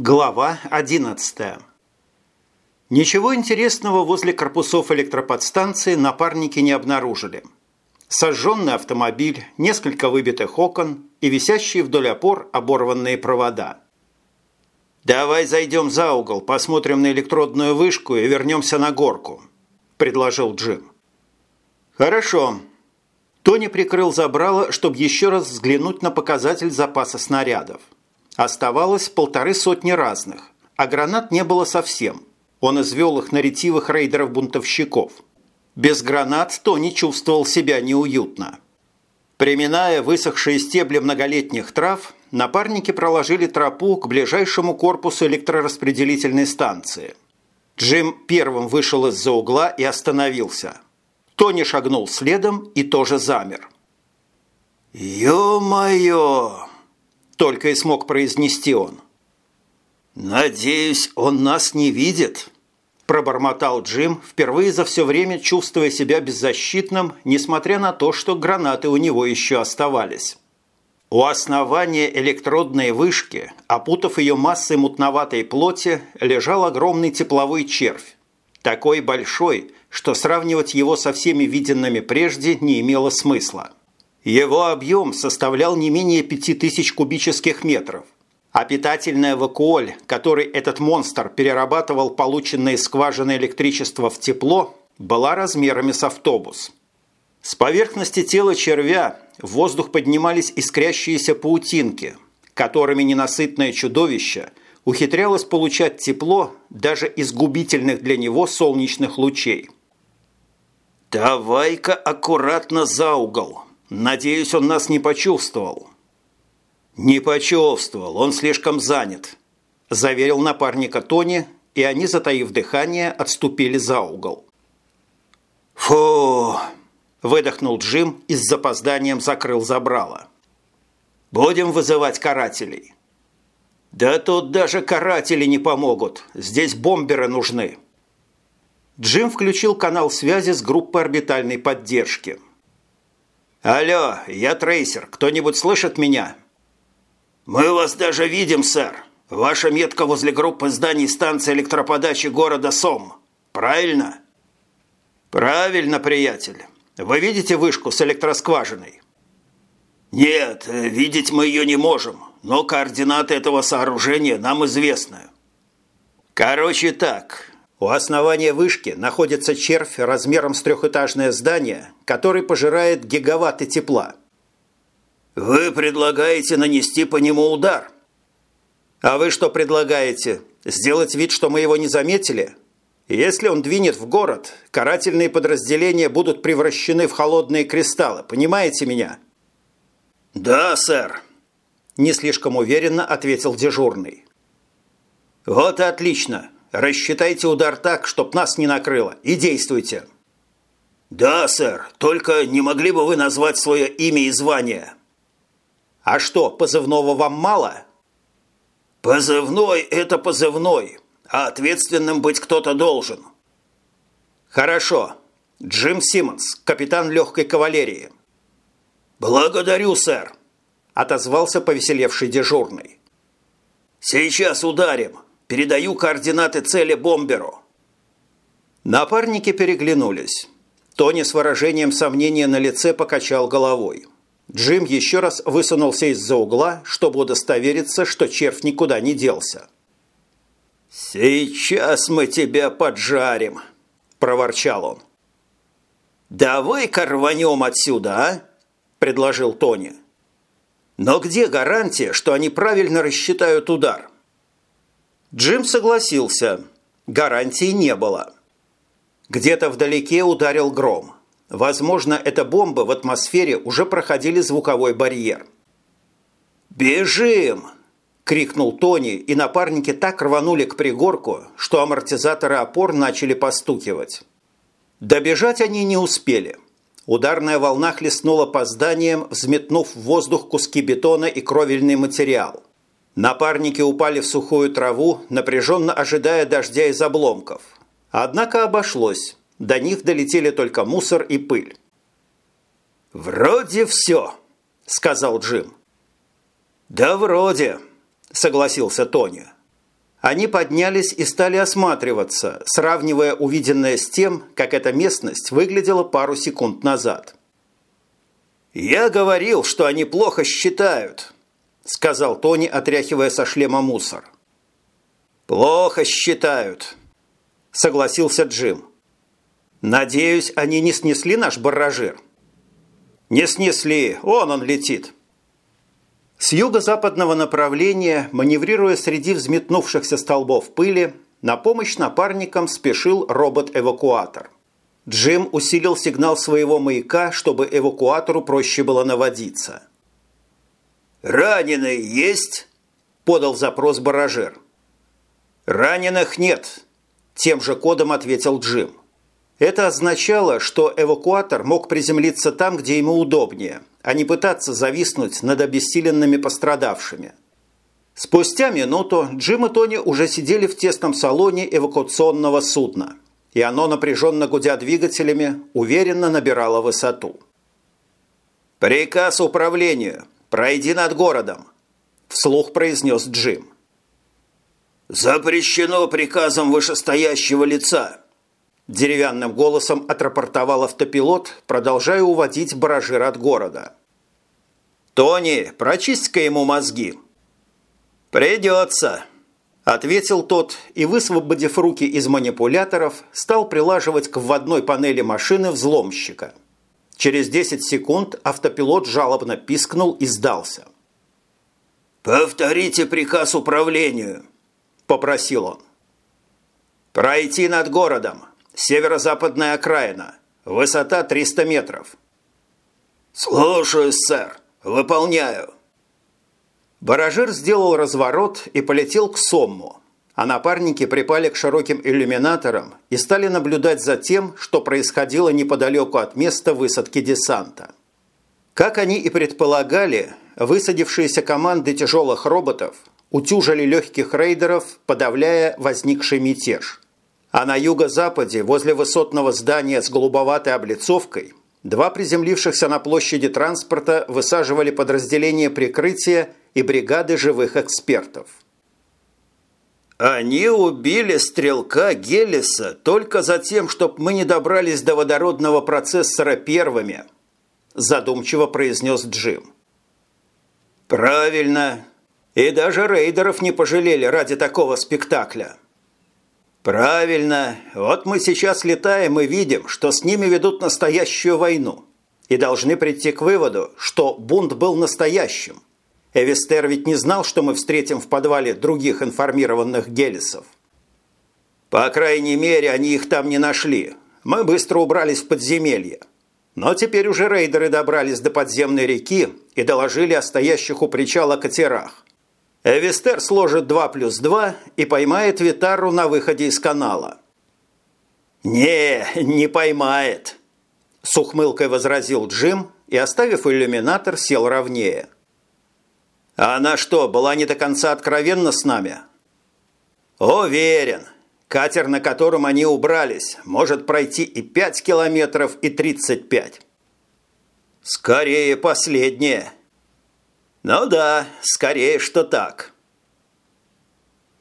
Глава 11. Ничего интересного возле корпусов электроподстанции напарники не обнаружили. Сожженный автомобиль, несколько выбитых окон и висящие вдоль опор оборванные провода. «Давай зайдем за угол, посмотрим на электродную вышку и вернемся на горку», – предложил Джим. «Хорошо». Тони прикрыл забрало, чтобы еще раз взглянуть на показатель запаса снарядов. Оставалось полторы сотни разных, а гранат не было совсем. Он извел их на ретивых рейдеров-бунтовщиков. Без гранат Тони чувствовал себя неуютно. Приминая высохшие стебли многолетних трав, напарники проложили тропу к ближайшему корпусу электрораспределительной станции. Джим первым вышел из-за угла и остановился. Тони шагнул следом и тоже замер. «Ё-моё!» Только и смог произнести он. «Надеюсь, он нас не видит», – пробормотал Джим, впервые за все время чувствуя себя беззащитным, несмотря на то, что гранаты у него еще оставались. У основания электродной вышки, опутав ее массой мутноватой плоти, лежал огромный тепловой червь. Такой большой, что сравнивать его со всеми виденными прежде не имело смысла. Его объем составлял не менее 5000 кубических метров, а питательная вакуоль, который этот монстр перерабатывал полученное из скважины электричество в тепло, была размерами с автобус. С поверхности тела червя в воздух поднимались искрящиеся паутинки, которыми ненасытное чудовище ухитрялось получать тепло даже из губительных для него солнечных лучей. «Давай-ка аккуратно за угол», Надеюсь, он нас не почувствовал. Не почувствовал, он слишком занят, заверил напарника Тони, и они, затаив дыхание, отступили за угол. Фу! выдохнул Джим и с запозданием закрыл забрало. Будем вызывать карателей. Да тут даже каратели не помогут. Здесь бомберы нужны. Джим включил канал связи с группой орбитальной поддержки – «Алло, я трейсер. Кто-нибудь слышит меня?» «Мы вас даже видим, сэр. Ваша метка возле группы зданий станции электроподачи города Сом. Правильно?» «Правильно, приятель. Вы видите вышку с электроскважиной?» «Нет, видеть мы ее не можем, но координаты этого сооружения нам известны». «Короче так, у основания вышки находится червь размером с трехэтажное здание, который пожирает гигаватты тепла. Вы предлагаете нанести по нему удар? А вы что предлагаете? Сделать вид, что мы его не заметили? Если он двинет в город, карательные подразделения будут превращены в холодные кристаллы, понимаете меня? Да, сэр. Не слишком уверенно ответил дежурный. Вот и отлично. Рассчитайте удар так, чтоб нас не накрыло, и действуйте». «Да, сэр, только не могли бы вы назвать свое имя и звание?» «А что, позывного вам мало?» «Позывной – это позывной, а ответственным быть кто-то должен». «Хорошо. Джим Симмонс, капитан легкой кавалерии». «Благодарю, сэр», – отозвался повеселевший дежурный. «Сейчас ударим. Передаю координаты цели бомберу». Напарники переглянулись. Тони с выражением сомнения на лице покачал головой. Джим еще раз высунулся из-за угла, чтобы удостовериться, что червь никуда не делся. «Сейчас мы тебя поджарим», – проворчал он. «Давай-ка рванем отсюда, а?» – предложил Тони. «Но где гарантия, что они правильно рассчитают удар?» Джим согласился. Гарантии не было. Где-то вдалеке ударил гром. Возможно, эта бомба в атмосфере уже проходили звуковой барьер. «Бежим!» – крикнул Тони, и напарники так рванули к пригорку, что амортизаторы опор начали постукивать. Добежать они не успели. Ударная волна хлестнула по зданиям, взметнув в воздух куски бетона и кровельный материал. Напарники упали в сухую траву, напряженно ожидая дождя из обломков. Однако обошлось. До них долетели только мусор и пыль. «Вроде все», – сказал Джим. «Да вроде», – согласился Тони. Они поднялись и стали осматриваться, сравнивая увиденное с тем, как эта местность выглядела пару секунд назад. «Я говорил, что они плохо считают», – сказал Тони, отряхивая со шлема мусор. «Плохо считают», – согласился Джим. «Надеюсь, они не снесли наш барражир?» «Не снесли, он он летит». С юго-западного направления, маневрируя среди взметнувшихся столбов пыли, на помощь напарникам спешил робот-эвакуатор. Джим усилил сигнал своего маяка, чтобы эвакуатору проще было наводиться. «Раненые есть?» – подал запрос баражер. «Раненых нет», – тем же кодом ответил Джим. Это означало, что эвакуатор мог приземлиться там, где ему удобнее, а не пытаться зависнуть над обессиленными пострадавшими. Спустя минуту Джим и Тони уже сидели в тесном салоне эвакуационного судна, и оно, напряженно гудя двигателями, уверенно набирало высоту. «Приказ управлению. Пройди над городом», – вслух произнес Джим. «Запрещено приказом вышестоящего лица», Деревянным голосом отрапортовал автопилот, продолжая уводить баражир от города. «Тони, прочисть-ка ему мозги!» «Придется!» – ответил тот и, высвободив руки из манипуляторов, стал прилаживать к вводной панели машины взломщика. Через 10 секунд автопилот жалобно пискнул и сдался. «Повторите приказ управлению», – попросил он. «Пройти над городом. Северо-западная окраина. Высота 300 метров. Слушаюсь, сэр. Выполняю. Баражир сделал разворот и полетел к Сомму, а напарники припали к широким иллюминаторам и стали наблюдать за тем, что происходило неподалеку от места высадки десанта. Как они и предполагали, высадившиеся команды тяжелых роботов утюжили легких рейдеров, подавляя возникший мятеж – а на юго-западе, возле высотного здания с голубоватой облицовкой, два приземлившихся на площади транспорта высаживали подразделения прикрытия и бригады живых экспертов. «Они убили стрелка Гелиса только за тем, чтобы мы не добрались до водородного процессора первыми», задумчиво произнес Джим. «Правильно. И даже рейдеров не пожалели ради такого спектакля». «Правильно. Вот мы сейчас летаем и видим, что с ними ведут настоящую войну. И должны прийти к выводу, что бунт был настоящим. Эвестер ведь не знал, что мы встретим в подвале других информированных гелисов. По крайней мере, они их там не нашли. Мы быстро убрались в подземелье. Но теперь уже рейдеры добрались до подземной реки и доложили о стоящих у причала катерах. Эвестер сложит 2 плюс 2 и поймает Витару на выходе из канала. «Не, не поймает», – с ухмылкой возразил Джим и, оставив иллюминатор, сел ровнее. «А она что, была не до конца откровенна с нами?» «Уверен. Катер, на котором они убрались, может пройти и 5 километров, и 35». «Скорее последнее», «Ну да, скорее, что так».